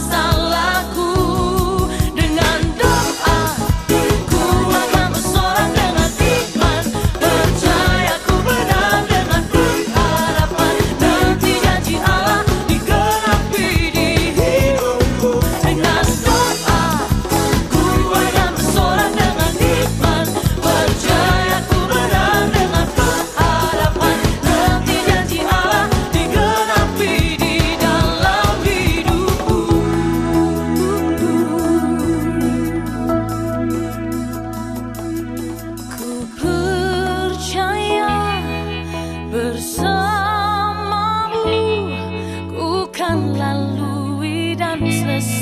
Cause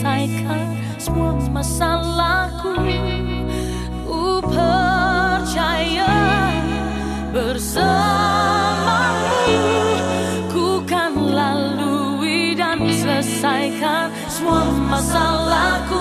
selesaikan semua masalahku. Ku percaya bersamamu. Ku kan lalui dan selesaikan semua masalahku